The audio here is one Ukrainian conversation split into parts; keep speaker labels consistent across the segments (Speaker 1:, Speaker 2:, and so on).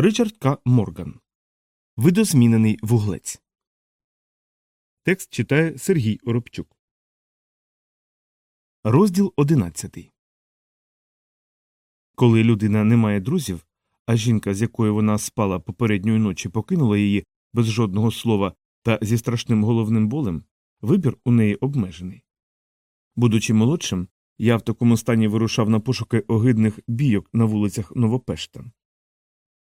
Speaker 1: Ричард К. Морган. Видозмінений вуглець. Текст читає Сергій Оробчук. Розділ одинадцятий. Коли людина не має друзів, а жінка, з якою вона спала попередньої ночі, покинула її без жодного слова та зі страшним головним болем, вибір у неї обмежений. Будучи молодшим, я в такому стані вирушав на пошуки огидних бійок на вулицях Новопешта.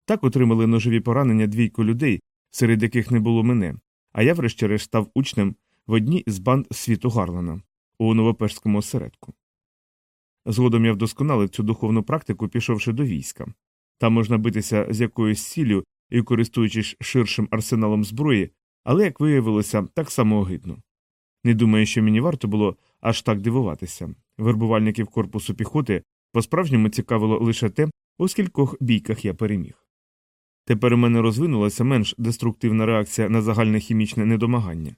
Speaker 1: Так отримали ножові поранення двійко людей, серед яких не було мене, а я, врешті-решт, став учнем в одній з банд світу Гарлана у Новопешському осередку. Згодом я вдосконалив цю духовну практику, пішовши до війська. Там можна битися з якоюсь сіллю і користуючись ширшим арсеналом зброї, але, як виявилося, так само огидно. Не думаю, що мені варто було аж так дивуватися. Вербувальників корпусу піхоти по справжньому цікавило лише те, у скількох бійках я переміг. Тепер у мене розвинулася менш деструктивна реакція на загальне хімічне недомагання.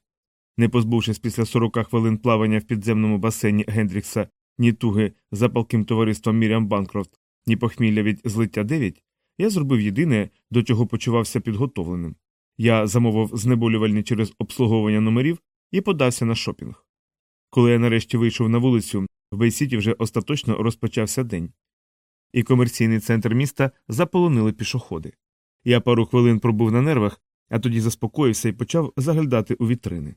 Speaker 1: Не позбувшись після 40 хвилин плавання в підземному басейні Гендрікса ні туги за палким товариством Міріам Банкрофт, ні похмілля від злиття 9, я зробив єдине, до чого почувався підготовленим. Я замовив знеболювальні через обслуговування номерів і подався на шопінг. Коли я нарешті вийшов на вулицю, в Бейсіті вже остаточно розпочався день, і комерційний центр міста заполонили пішоходи. Я пару хвилин пробув на нервах, а тоді заспокоївся і почав заглядати у вітрини.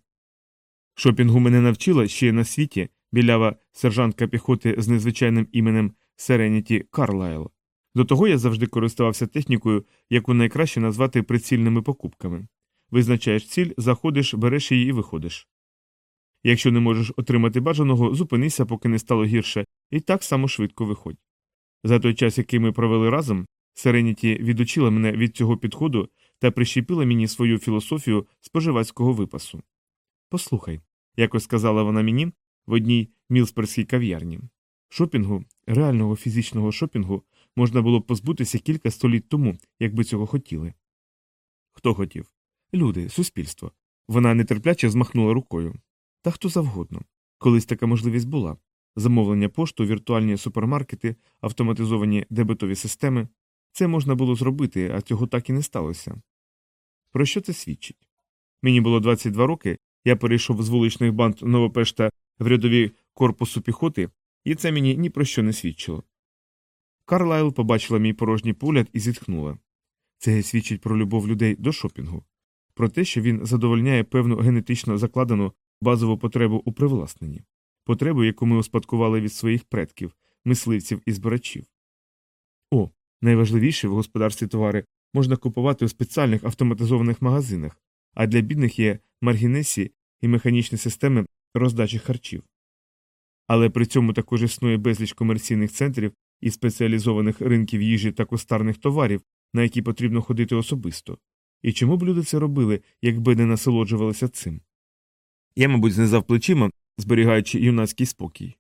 Speaker 1: Шопінгу мене навчила ще на світі білява сержантка піхоти з незвичайним іменем Сереніті Карлайл. До того я завжди користувався технікою, яку найкраще назвати прицільними покупками. Визначаєш ціль, заходиш, береш її і виходиш. Якщо не можеш отримати бажаного, зупинися, поки не стало гірше, і так само швидко виходь. За той час, який ми провели разом, Сереніті відучила мене від цього підходу та прищепила мені свою філософію споживацького випасу. Послухай, якось сказала вона мені в одній мілсперській кав'ярні. Шопінгу, реального фізичного шопінгу, можна було б позбутися кілька століть тому, якби цього хотіли. Хто хотів? Люди, суспільство. Вона нетерпляче змахнула рукою. Та хто завгодно. Колись така можливість була замовлення пошту, віртуальні супермаркети, автоматизовані дебетові системи. Це можна було зробити, а цього так і не сталося. Про що це свідчить? Мені було 22 роки, я перейшов з вуличних банд Новопешта в рядові корпусу піхоти, і це мені ні про що не свідчило. Карлайл побачила мій порожній погляд і зітхнула. Це свідчить про любов людей до шопінгу, про те, що він задовольняє певну генетично закладену базову потребу у привласненні, потребу, яку ми успадкували від своїх предків, мисливців і збирачів. О, найважливіше в господарстві товари можна купувати у спеціальних автоматизованих магазинах, а для бідних є маргінесі і механічні системи роздачі харчів. Але при цьому також існує безліч комерційних центрів і спеціалізованих ринків їжі та кустарних товарів, на які потрібно ходити особисто. І чому б люди це робили, якби не насолоджувалися цим? Я, мабуть, знизав плечима, зберігаючи юнацький спокій.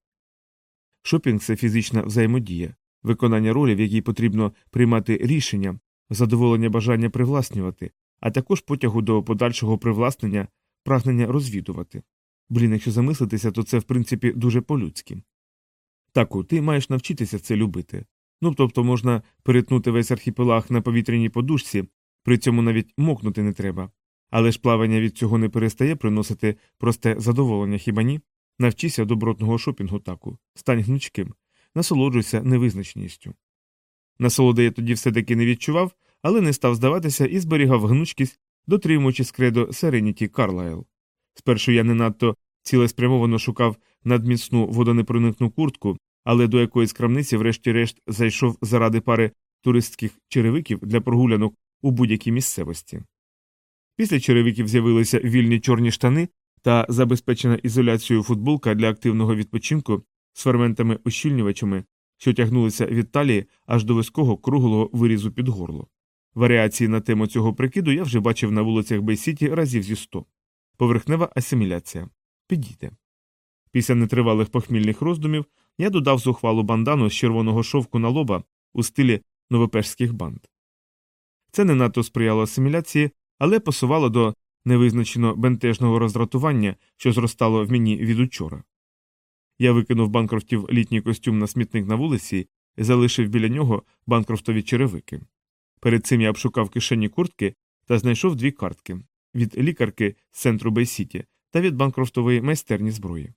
Speaker 1: Шопінг це фізична взаємодія, виконання ролі, в якій потрібно приймати рішення, задоволення бажання привласнювати, а також потягу до подальшого привласнення, прагнення розвідувати. Блін, якщо замислитися, то це в принципі дуже по-людськи. Таку, ти маєш навчитися це любити. Ну тобто можна перетнути весь архіпелаг на повітряній подушці, при цьому навіть мокнути не треба. Але ж плавання від цього не перестає приносити просте задоволення хіба ні? Навчися добротного шопінгу таку, стань гнучким, насолоджуйся невизначеністю. Насолоди я тоді все таки не відчував, але не став здаватися і зберігав гнучкість, дотримуючи скредо Сереніті Карлайл. Спершу я не надто цілеспрямовано шукав надміцну водонепроникну куртку, але до якоїсь крамниці, врешті-решт, зайшов заради пари туристських черевиків для прогулянок у будь-якій місцевості. Після черевиків з'явилися вільні чорні штани та забезпечена ізоляцією футболка для активного відпочинку з ферментами ощільнювачами, що тягнулися від талії аж до вузького круглого вирізу під горло. Варіації на тему цього прикиду я вже бачив на вулицях Бейсіті разів зі сто. Поверхнева асиміляція. Підійде. Після нетривалих похмільних роздумів я додав зухвалу бандану з червоного шовку на лоба у стилі новопешських банд. Це не надто сприяло асиміляції, але посувало до невизначено бентежного роздратування, що зростало в мені від учора. Я викинув банкрофтів літній костюм на смітник на вулиці і залишив біля нього банкрофтові черевики. Перед цим я обшукав кишені куртки та знайшов дві картки від лікарки з центру Бейсіті та від банкрофтової майстерні зброї.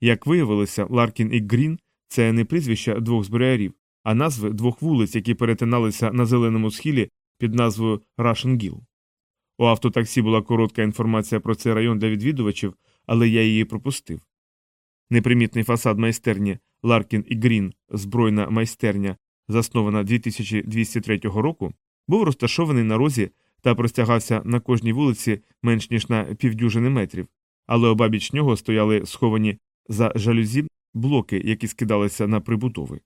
Speaker 1: Як виявилося, Ларкін і Грін це не прізвища двох зброярів, а назви двох вулиць, які перетиналися на зеленому схилі під назвою Gill. У автотаксі була коротка інформація про цей район для відвідувачів, але я її пропустив. Непримітний фасад майстерні Ларкін і Грін, збройна майстерня, заснована 2203 року, був розташований на розі та простягався на кожній вулиці менш ніж на півдюжини метрів, але обабіч нього стояли сховані за жалюзі блоки, які скидалися на прибудови.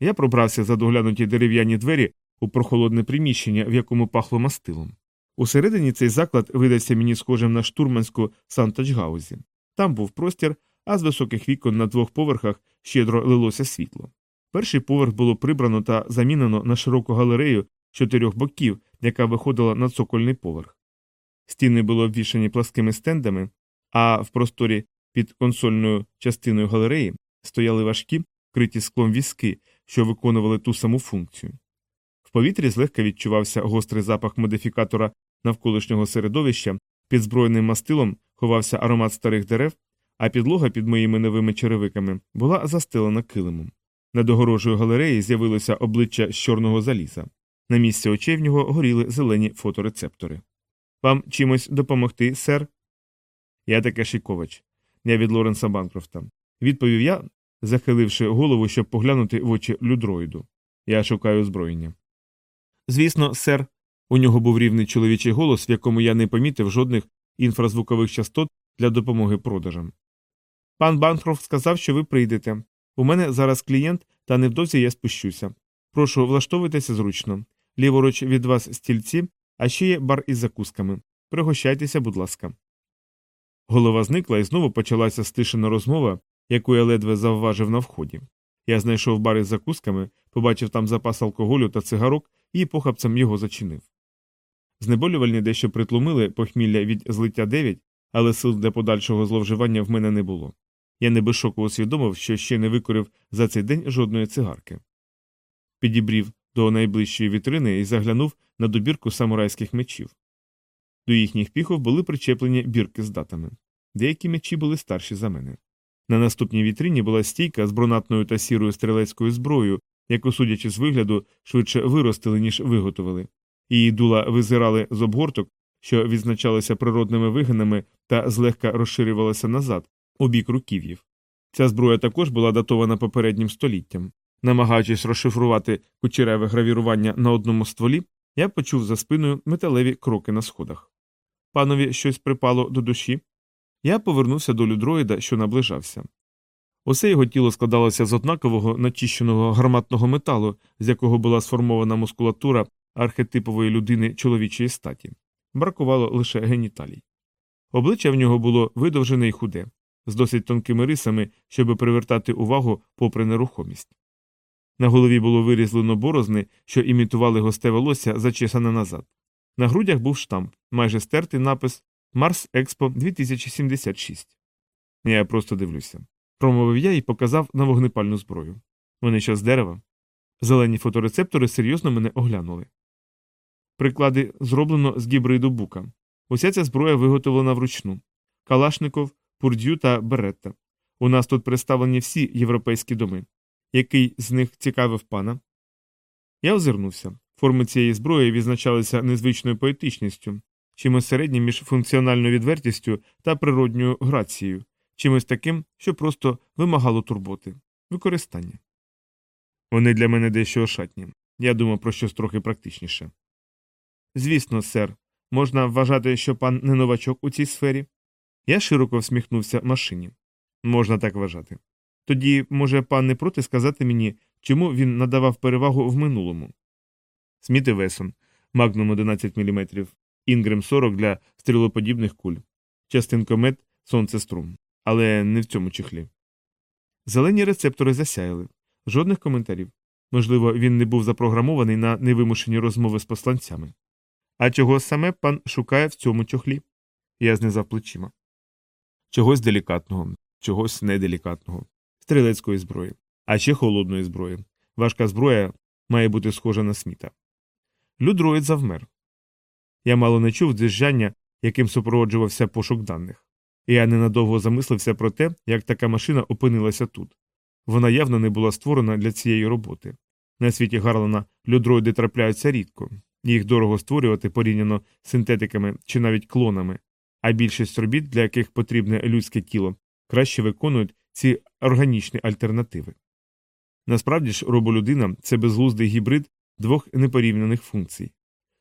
Speaker 1: Я пробрався за доглянуті дерев'яні двері у прохолодне приміщення, в якому пахло мастилом. Усередині цей заклад видався мені схожим на штурманську Сантачгаузі. Там був простір, а з високих вікон на двох поверхах щедро лилося світло. Перший поверх було прибрано та замінено на широку галерею чотирьох боків, яка виходила на цокольний поверх. Стіни були обвішані пласкими стендами, а в просторі під консольною частиною галереї стояли важкі, вкриті склом візки, що виконували ту саму функцію. В повітрі злегка відчувався гострий запах модифікатора навколишнього середовища, під збройним мастилом ховався аромат старих дерев, а підлога під моїми новими черевиками була застелена килимом. Над огорожею галереї з'явилося обличчя з чорного заліза. На місці очей в нього горіли зелені фоторецептори. Вам чимось допомогти, сер? Я таке Шикович. Я від Лоренса Банкрофта. Відповів я, захиливши голову, щоб поглянути в очі людроїду. Я шукаю озброєння. Звісно, сер. У нього був рівний чоловічий голос, в якому я не помітив жодних інфразвукових частот для допомоги продажам. Пан Банкрофт сказав, що ви прийдете. У мене зараз клієнт, та невдовзі я спущуся. Прошу влаштовуйтеся зручно. Ліворуч від вас стільці, а ще є бар із закусками. Пригощайтеся, будь ласка. Голова зникла і знову почалася стишена розмова, яку я ледве завважив на вході. Я знайшов бар із закусками, побачив там запас алкоголю та цигарок і похапцем його зачинив. Знеболювальні дещо притлумили похмілля від злиття 9, але сил для подальшого зловживання в мене не було. Я не без шоку усвідомив, що ще не викорив за цей день жодної цигарки. Підібрів до найближчої вітрини і заглянув на добірку самурайських мечів. До їхніх піхов були причеплені бірки з датами. Деякі мечі були старші за мене. На наступній вітрині була стійка з бронатною та сірою стрілецькою зброєю, яку, судячи з вигляду, швидше виростили, ніж виготовили. Її дула визирали з обгорток, що відзначалися природними вигинами та злегка розширювалася назад, у бік руків'їв. Ця зброя також була датована попереднім століттям. Намагаючись розшифрувати кучереве гравірування на одному стволі, я почув за спиною металеві кроки на сходах. Панові щось припало до душі. Я повернувся до людроїда, що наближався. Усе його тіло складалося з однакового начищеного гарматного металу, з якого була сформована мускулатура архетипової людини чоловічої статі. Бракувало лише геніталій. Обличчя в нього було видовжене і худе, з досить тонкими рисами, щоб привертати увагу попри нерухомість. На голові було вирізлено борозни, що імітували госте волосся, зачесане назад. На грудях був штамп, майже стертий напис Марс Експо 2076. Я просто дивлюся. Промовив я і показав на вогнепальну зброю. Вони що з дерева? Зелені фоторецептори серйозно мене оглянули. Приклади зроблено з гібриду бука. Уся ця зброя виготовлена вручну. Калашников, Пурдю та Беретта. У нас тут представлені всі європейські доми. Який з них цікавив пана? Я озирнувся. Форми цієї зброї відзначалися незвичною поетичністю, чимось середнім між функціональною відвертістю та природньою грацією, чимось таким, що просто вимагало турботи, використання. Вони для мене дещо ошатні. Я думав про щось трохи практичніше. Звісно, сер, можна вважати, що пан не новачок у цій сфері. Я широко всміхнувся машині. Можна так вважати. Тоді, може, пан не проти сказати мені, чому він надавав перевагу в минулому. Сміт Весон, Магнум 11 мм, Інгрем 40 для стрілоподібних куль, частинкомет сонцеструм, але не в цьому чехлі. Зелені рецептори засяяли, жодних коментарів. Можливо, він не був запрограмований на невимушені розмови з посланцями. А чого саме пан шукає в цьому чохлі? Я знизав плечима. Чогось делікатного, чогось неделікатного, стрілецької зброї, а ще холодної зброї. Важка зброя має бути схожа на сміта. Людроїд завмер. Я мало не чув дзижжання, яким супроводжувався пошук даних. І я ненадовго замислився про те, як така машина опинилася тут. Вона явно не була створена для цієї роботи. На світі Гарлана людроїди трапляються рідко, їх дорого створювати порівняно з синтетиками чи навіть клонами, а більшість робіт, для яких потрібне людське тіло, краще виконують ці органічні альтернативи. Насправді ж, роболюдина це безглуздий гібрид двох непорівняних функцій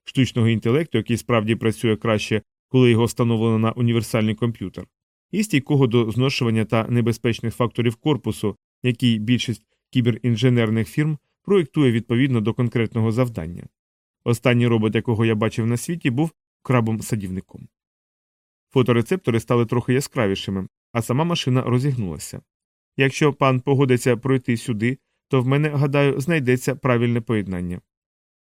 Speaker 1: штучного інтелекту, який справді працює краще, коли його встановлено на універсальний комп'ютер, і стійкого до зношування та небезпечних факторів корпусу, який більшість кіберінженерних фірм проєктує відповідно до конкретного завдання. Останній робот, якого я бачив на світі, був крабом-садівником. Фоторецептори стали трохи яскравішими, а сама машина розігнулася. Якщо пан погодиться пройти сюди, то в мене, гадаю, знайдеться правильне поєднання.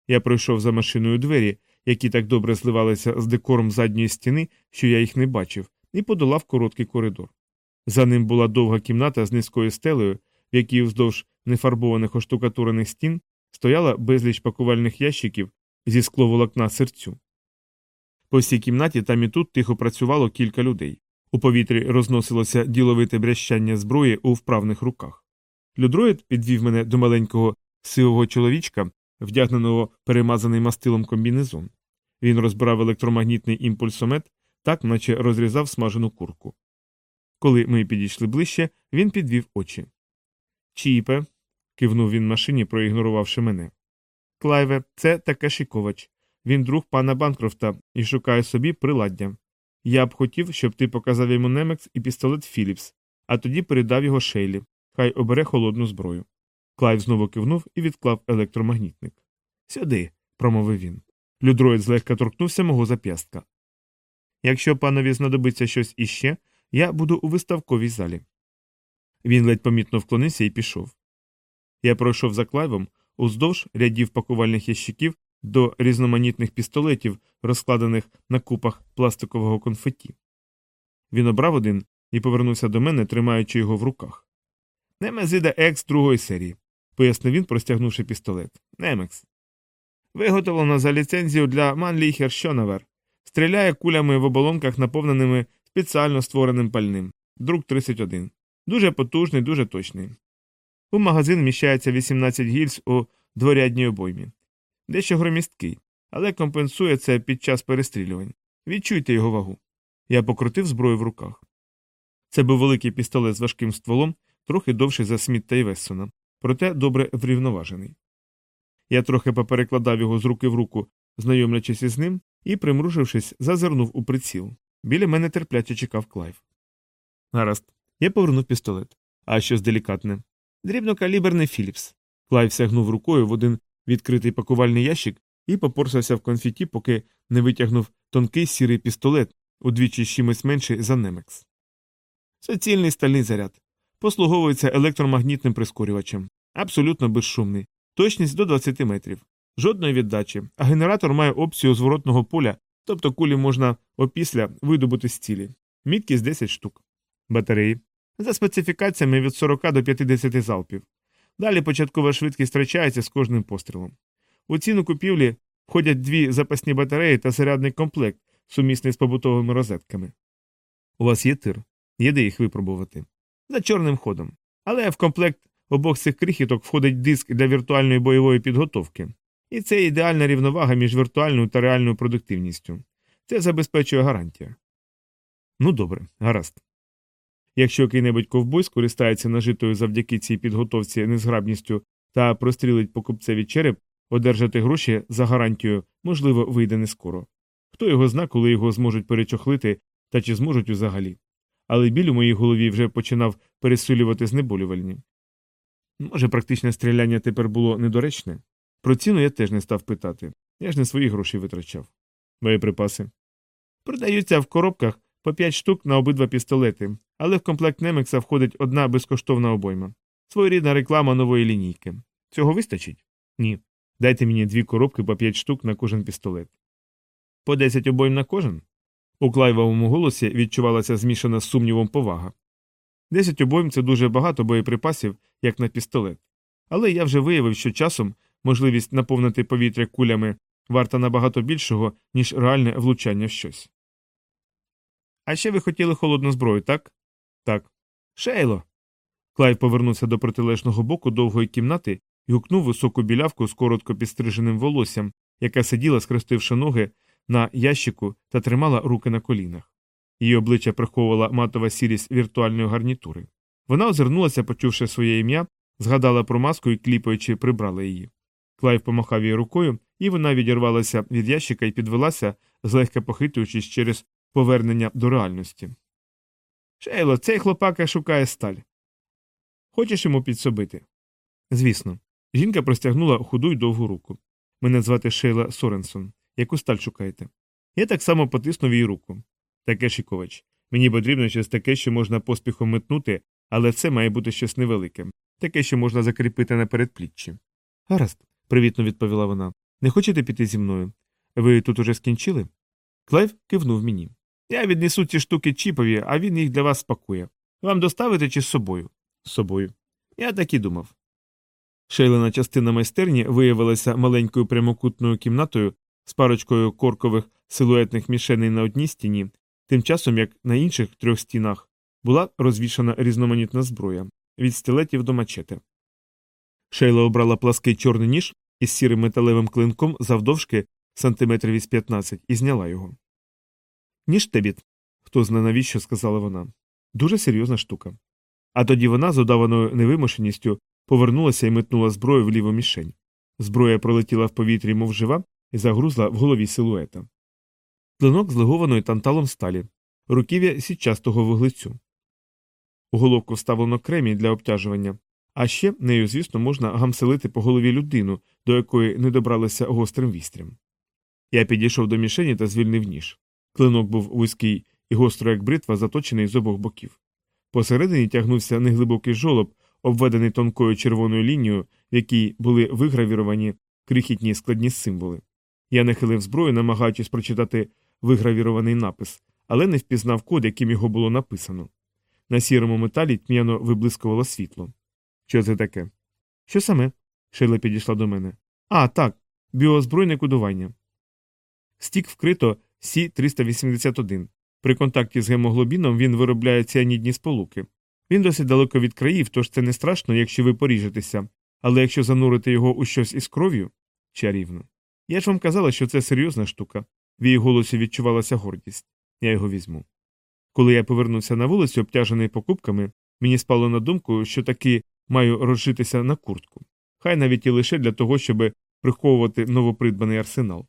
Speaker 1: Я пройшов за машиною двері, які так добре зливалися з декором задньої стіни, що я їх не бачив, і подолав короткий коридор. За ним була довга кімната з низькою стелею, в якій вздовж нефарбованих оштукатурених стін стояла безліч пакувальних ящиків зі скловолокна серцю. По всій кімнаті там і тут тихо працювало кілька людей. У повітрі розносилося діловите брящання зброї у вправних руках. Людроїд підвів мене до маленького сивого чоловічка, вдягненого перемазаний мастилом комбінезон. Він розбирав електромагнітний імпульсомет, так наче розрізав смажену курку. Коли ми підійшли ближче, він підвів очі. Чіпе, кивнув він машині, проігнорувавши мене. Клайве, це Такеші Ковач. Він друг пана Банкрофта і шукає собі приладдя. Я б хотів, щоб ти показав йому Немекс і пістолет Філіпс, а тоді передав його Шейлі. Хай обере холодну зброю. Клайв знову кивнув і відклав електромагнітник. Сюди, промовив він. Людроїд злегка торкнувся мого зап'ястка. Якщо панові знадобиться щось іще, я буду у виставковій залі. Він ледь помітно вклонився і пішов. Я пройшов за клайвом уздовж рядів пакувальних ящиків до різноманітних пістолетів, розкладених на купах пластикового конфеті. Він обрав один і повернувся до мене, тримаючи його в руках. Немезида Екс другої серії, пояснив він, простягнувши пістолет. Немекс. Виготовлено за ліцензію для Манліхер Щонавер. Стріляє кулями в оболонках, наповненими спеціально створеним пальним. Друк 31. Дуже потужний, дуже точний. У магазин вміщається 18 гільз у дворядній обоймі. Дещо громісткий, але компенсує це під час перестрілювань. Відчуйте його вагу. Я покрутив зброю в руках. Це був великий пістолет з важким стволом, трохи довший за Сміта і Вессона, проте добре врівноважений. Я трохи поперекладав його з руки в руку, знайомлячись із ним, і, примружившись, зазирнув у приціл. Біля мене терпляче чекав Клайв. Гаразд, я повернув пістолет. А щось делікатне. Дрібнокаліберний Філіпс. Клайв сягнув рукою в один відкритий пакувальний ящик і попорсався в конфеті, поки не витягнув тонкий сірий пістолет, удвічі чимось менший за Немекс. Суцільний стальний заряд. Послуговується електромагнітним прискорювачем. Абсолютно безшумний. Точність до 20 метрів. Жодної віддачі, а генератор має опцію зворотного поля, тобто кулі можна опісля видобути з цілі. Міткість 10 штук. Батареї. За специфікаціями від 40 до 50 залпів. Далі початкова швидкість втрачається з кожним пострілом. У ціну купівлі входять дві запасні батареї та зарядний комплект, сумісний з побутовими розетками. У вас є тир? Є де їх випробувати. За чорним ходом. Але в комплект обох цих крихіток входить диск для віртуальної бойової підготовки. І це ідеальна рівновага між віртуальною та реальною продуктивністю. Це забезпечує гарантія. Ну добре, гаразд. Якщо який-небудь ковбой скористається нажитою завдяки цій підготовці незграбністю та прострілить покупцеві череп, одержати гроші за гарантію, можливо, вийде не скоро. Хто його зна, коли його зможуть перечохлити та чи зможуть взагалі. Але біль у моїй голові вже починав пересилювати знеболювальні. Може, практичне стріляння тепер було недоречне? Про ціну я теж не став питати. Я ж не свої гроші витрачав. Боєприпаси. Продаються в коробках по 5 штук на обидва пістолети, але в комплект Немекса входить одна безкоштовна обойма. Своєрідна реклама нової лінійки. Цього вистачить? Ні. Дайте мені дві коробки по 5 штук на кожен пістолет. По 10 обойм на кожен? У клайвовому голосі відчувалася змішана з сумнівом повага. Десять обойм це дуже багато боєприпасів, як на пістолет. Але я вже виявив, що часом можливість наповнити повітря кулями варта набагато більшого, ніж реальне влучання в щось. А ще ви хотіли холодну зброю, так? Так. Шейло. Клайв повернувся до протилежного боку довгої кімнати і гукнув високу білявку з коротко підстриженим волоссям, яка сиділа, схрестивши ноги на ящику та тримала руки на колінах. Її обличчя приховувала матова сірість віртуальної гарнітури. Вона озирнулася, почувши своє ім'я, згадала про маску і кліпаючи, прибрала її. Клайв помахав її рукою, і вона відірвалася від ящика і підвелася, злегка похитуючись через повернення до реальності. Шейло, цей хлопака шукає сталь. Хочеш йому підсобити? Звісно. Жінка простягнула худу й довгу руку. Мене звати Шейла Соренсон. Яку сталь шукаєте? Я так само потиснув її руку. Таке Шікович. Мені потрібно щось таке, що можна поспіхом метнути, але це має бути щось невелике, таке, що можна закріпити на передпліччі. Гаразд, привітно відповіла вона. Не хочете піти зі мною? Ви тут уже скінчили? Клайв кивнув мені. Я віднесу ці штуки чіпові, а він їх для вас спакує. Вам доставити чи з собою? З собою. Я так і думав. Шейлена частина майстерні виявилася маленькою прямокутною кімнатою з парочкою коркових силуетних мішеней на одній стіні, тим часом як на інших трьох стінах була розвішана різноманітна зброя від стилетів до мачети. Шейла обрала плаский чорний ніж із сірим металевим клинком завдовжки сантиметрів із 15 і зняла його. Ніж тебіт, хто зна навіщо, сказала вона. Дуже серйозна штука. А тоді вона з удаваною невимушеністю повернулася і метнула зброю в ліву мішень. Зброя пролетіла в повітрі, мов жива, і загрузла в голові силуета. Клинок з танталом сталі, руків'я сітчастого вуглецю. У головку вставлено кремій для обтяжування, а ще нею, звісно, можна гамселити по голові людину, до якої не добралися гострим вістрям. Я підійшов до мішені та звільнив ніж. Клинок був вузький і гостро, як бритва, заточений з обох боків. Посередині тягнувся неглибокий жолоб, обведений тонкою червоною лінією, в якій були вигравіровані крихітні складні символи. Я нахилив зброю, намагаючись прочитати вигравірований напис, але не впізнав код, яким його було написано. На сірому металі тьмяно виблискувало світло. Що це таке? Що саме? Шейла підійшла до мене. А, так, біозбройне кодування. Стік вкрито Сі 381 При контакті з гемоглобіном він виробляє ціанідні сполуки. Він досить далеко від країв, тож це не страшно, якщо ви поріжетеся, але якщо занурити його у щось із кров'ю чарівно. Я ж вам казала, що це серйозна штука. В її голосі відчувалася гордість. Я його візьму. Коли я повернувся на вулицю, обтяжений покупками, мені спало на думку, що таки маю розжитися на куртку. Хай навіть і лише для того, щоб приховувати новопридбаний арсенал.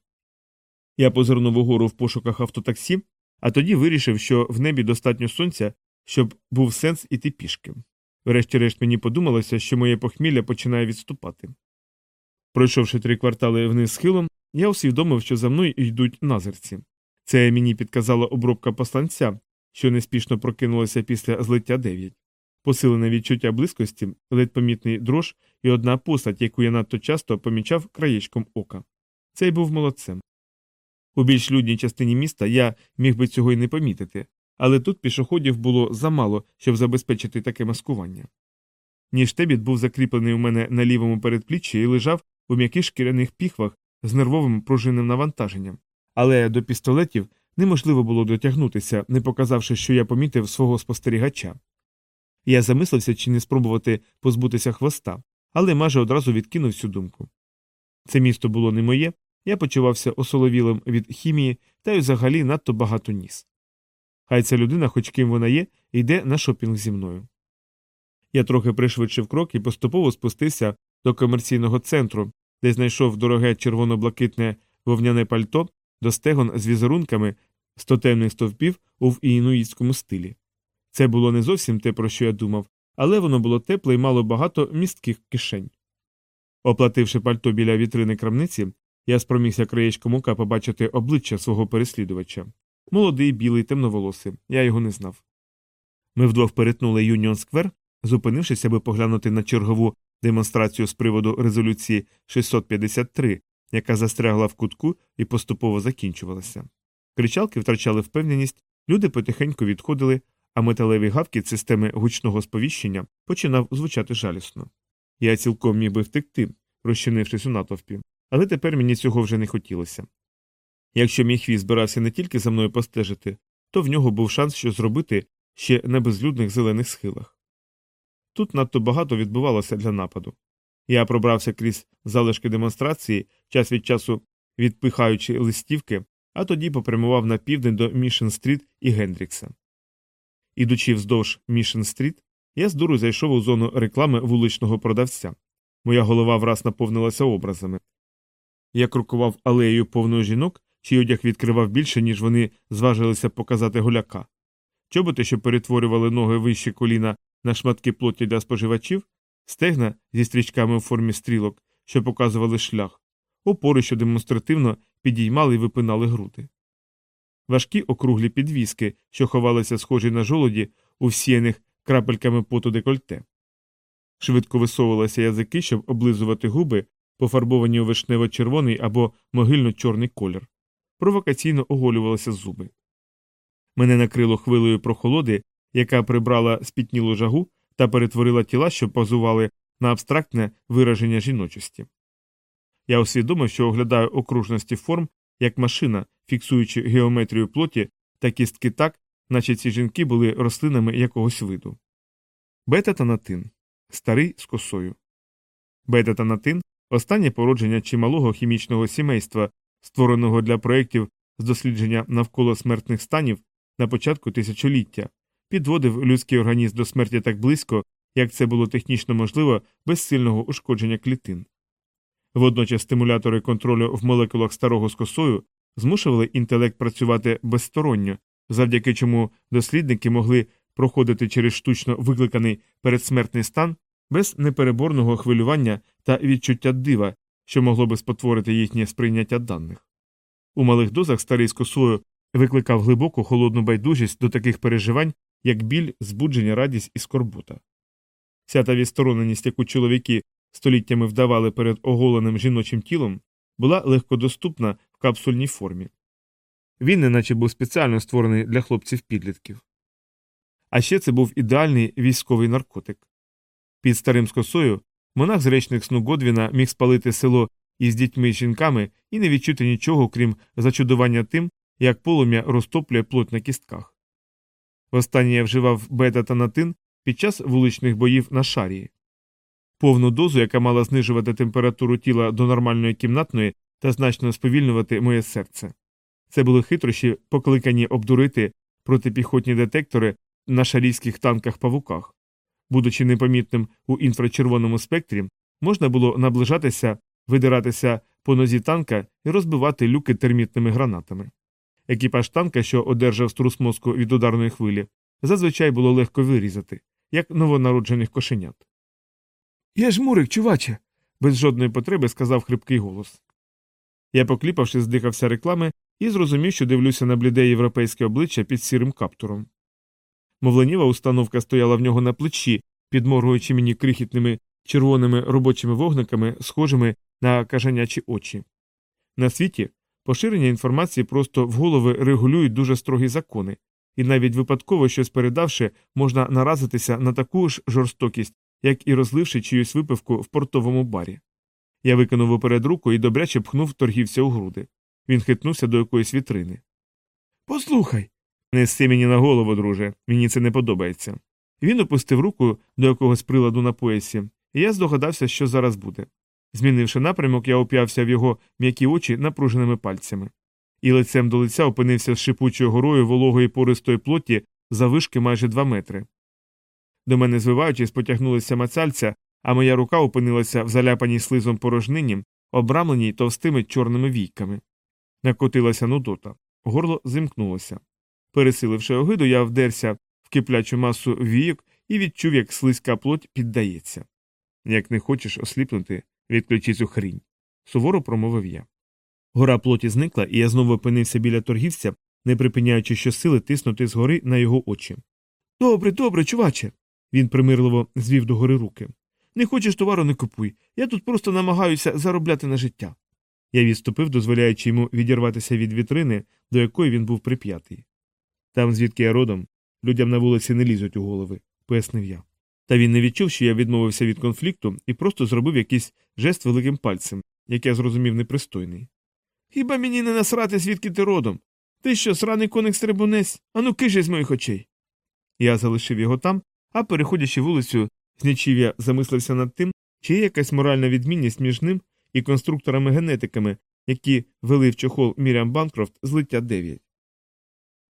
Speaker 1: Я позирнув угору в пошуках автотаксі, а тоді вирішив, що в небі достатньо сонця, щоб був сенс іти пішки. Врешті-решт мені подумалося, що моє похмілля починає відступати. Пройшовши три квартали вниз схилом, я усвідомив, що за мною йдуть назирці. Це мені підказала обробка посланця, що неспішно прокинулося після злиття 9. Посилене відчуття близькості, ледь помітний дрож і одна постать, яку я надто часто помічав краєчком ока. Цей був молодцем. У більш людній частині міста я міг би цього й не помітити, але тут пішоходів було замало, щоб забезпечити таке маскування. Ніж тебіт був закріплений у мене на лівому передпліччі і лежав у м'яких шкіряних піхвах з нервовим пружинним навантаженням, але до пістолетів неможливо було дотягнутися, не показавши, що я помітив свого спостерігача. Я замислився, чи не спробувати позбутися хвоста, але майже одразу відкинув цю думку. Це місто було не моє, я почувався осоловілим від хімії та й взагалі надто багато ніс. Хай ця людина, хоч ким вона є, йде на шопінг зі мною. Я трохи пришвидшив крок і поступово спустився до комерційного центру, де знайшов дороге червоно-блакитне вовняне пальто до стегон з візерунками з стовпів у інуїтському стилі. Це було не зовсім те, про що я думав, але воно було тепле і мало багато містких кишень. Оплативши пальто біля вітрини крамниці, я спромігся краєчком ока побачити обличчя свого переслідувача. Молодий, білий, темноволосий, я його не знав. Ми вдвох перетнули Юніон Сквер, зупинившись, аби поглянути на чергову демонстрацію з приводу резолюції 653, яка застрягла в кутку і поступово закінчувалася. Кричалки втрачали впевненість, люди потихеньку відходили, а металевий гавкіт системи гучного сповіщення починав звучати жалісно. Я цілком міг би втекти, розчинившись у натовпі, але тепер мені цього вже не хотілося. Якщо мій хвіст збирався не тільки за мною постежити, то в нього був шанс що зробити ще на безлюдних зелених схилах. Тут надто багато відбувалося для нападу. Я пробрався крізь залишки демонстрації, час від часу відпихаючи листівки, а тоді попрямував на південь до Мішен Стріт і Гендрікса. Ідучи вздовж Мішен Стріт, я з дуру зайшов у зону реклами вуличного продавця. Моя голова враз наповнилася образами. Я крокував алеєю повною жінок, чий одяг відкривав більше, ніж вони зважилися показати гуляка. Чоботи, що перетворювали ноги вище коліна на шматки плоті для споживачів, стегна зі стрічками у формі стрілок, що показували шлях, опори, що демонстративно підіймали і випинали груди. Важкі округлі підвіски, що ховалися схожі на жолоді у всіяних крапельками поту декольте. Швидко висовувалися язики, щоб облизувати губи, пофарбовані у вишнево-червоний або могильно-чорний колір. Провокаційно оголювалися зуби. Мене накрило хвилею прохолоди, яка прибрала спітнілу жагу та перетворила тіла, що позували на абстрактне вираження жіночості. Я усвідомив, що оглядаю окружності форм як машина, фіксуючи геометрію плоті та кістки так, наче ці жінки були рослинами якогось виду. Бета-танатин старий з косою. Бета-танатин останнє породження чималого хімічного сімейства, створеного для проєктів з дослідження навколо смертних станів на початку тисячоліття, підводив людський організм до смерті так близько, як це було технічно можливо без сильного ушкодження клітин. Водночас стимулятори контролю в молекулах старого з косою змушували інтелект працювати безсторонньо, завдяки чому дослідники могли проходити через штучно викликаний передсмертний стан без непереборного хвилювання та відчуття дива, що могло би спотворити їхнє сприйняття даних. У малих дозах старий з косою викликав глибоку холодну байдужість до таких переживань, як біль, збудження, радість і скорбота. Ця та відстороненість, яку чоловіки століттями вдавали перед оголеним жіночим тілом, була легкодоступна в капсульній формі. Він неначе був спеціально створений для хлопців підлітків. А ще це був ідеальний військовий наркотик. Під старим скосою монах з речних сну Годвіна міг спалити село із дітьми і жінками і не відчути нічого, крім зачудування тим, як полум'я розтоплює плоть на кістках. Востаннє я вживав бета-танатин під час вуличних боїв на шарії. Повну дозу, яка мала знижувати температуру тіла до нормальної кімнатної та значно сповільнювати моє серце. Це були хитрощі, покликані обдурити протипіхотні детектори на шарійських танках павуках. Будучи непомітним у інфрачервоному спектрі, можна було наближатися, видиратися по нозі танка і розбивати люки термітними гранатами. Екіпаж танка, що одержав струс мозку від ударної хвилі, зазвичай було легко вирізати, як новонароджених кошенят. Я ж мурик, чуваче, без жодної потреби сказав хрипкий голос. Я, покліпавши, здихався реклами і зрозумів, що дивлюся на бліде європейське обличчя під сірим каптуром. Мовленіва установка стояла в нього на плечі, підморгуючи мені крихітними червоними робочими вогниками, схожими на кажанячі очі. На світі поширення інформації просто в голови регулюють дуже строгі закони, і навіть випадково щось передавши, можна наразитися на таку ж жорстокість, як і розливши чиюсь випивку в портовому барі. Я викинув уперед руку і добряче пхнув торгівця у груди. Він хитнувся до якоїсь вітрини. Послухай. Не сси мені на голову, друже, мені це не подобається. Він опустив руку до якогось приладу на поясі, і я здогадався, що зараз буде. Змінивши напрямок, я оп'явся в його м'які очі напруженими пальцями. І лицем до лиця опинився з шипучою горою вологої пористої плоті за вишки майже два метри. До мене звиваючись, потягнулися мацальця, а моя рука опинилася в заляпаній слизом порожнині, обрамленій товстими чорними війками. Накотилася нудота, горло зимкнулося. Пересиливши огиду, я вдерся в киплячу масу війок і відчув, як слизька плоть піддається. Як не хочеш осліпнути, відключи цю хрінь, суворо промовив я. Гора плоті зникла, і я знову опинився біля торгівця, не припиняючи щосили тиснути згори на його очі. Добре, добре, чуваче. Він примирливо звів догори руки. Не хочеш товару, не купуй. Я тут просто намагаюся заробляти на життя. Я відступив, дозволяючи йому відірватися від вітрини, до якої він був прип'ятий. Там, звідки я родом, людям на вулиці не лізуть у голови, пояснив я. Та він не відчув, що я відмовився від конфлікту і просто зробив якийсь жест великим пальцем, як я зрозумів, непристойний. Хіба мені не насрати, звідки ти родом? Ти що, сраний коник стрибунець? Ану кижи з моїх очей. Я залишив його там, а переходячи вулицю, знічів'я замислився над тим, чи є якась моральна відмінність між ним і конструкторами-генетиками, які вели в чохол Міріам Банкрофт злиття 9.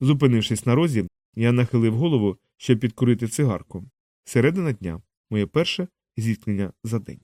Speaker 1: Зупинившись на розі, я нахилив голову, щоб підкурити цигарку. Середина дня моє перше зіткнення за день.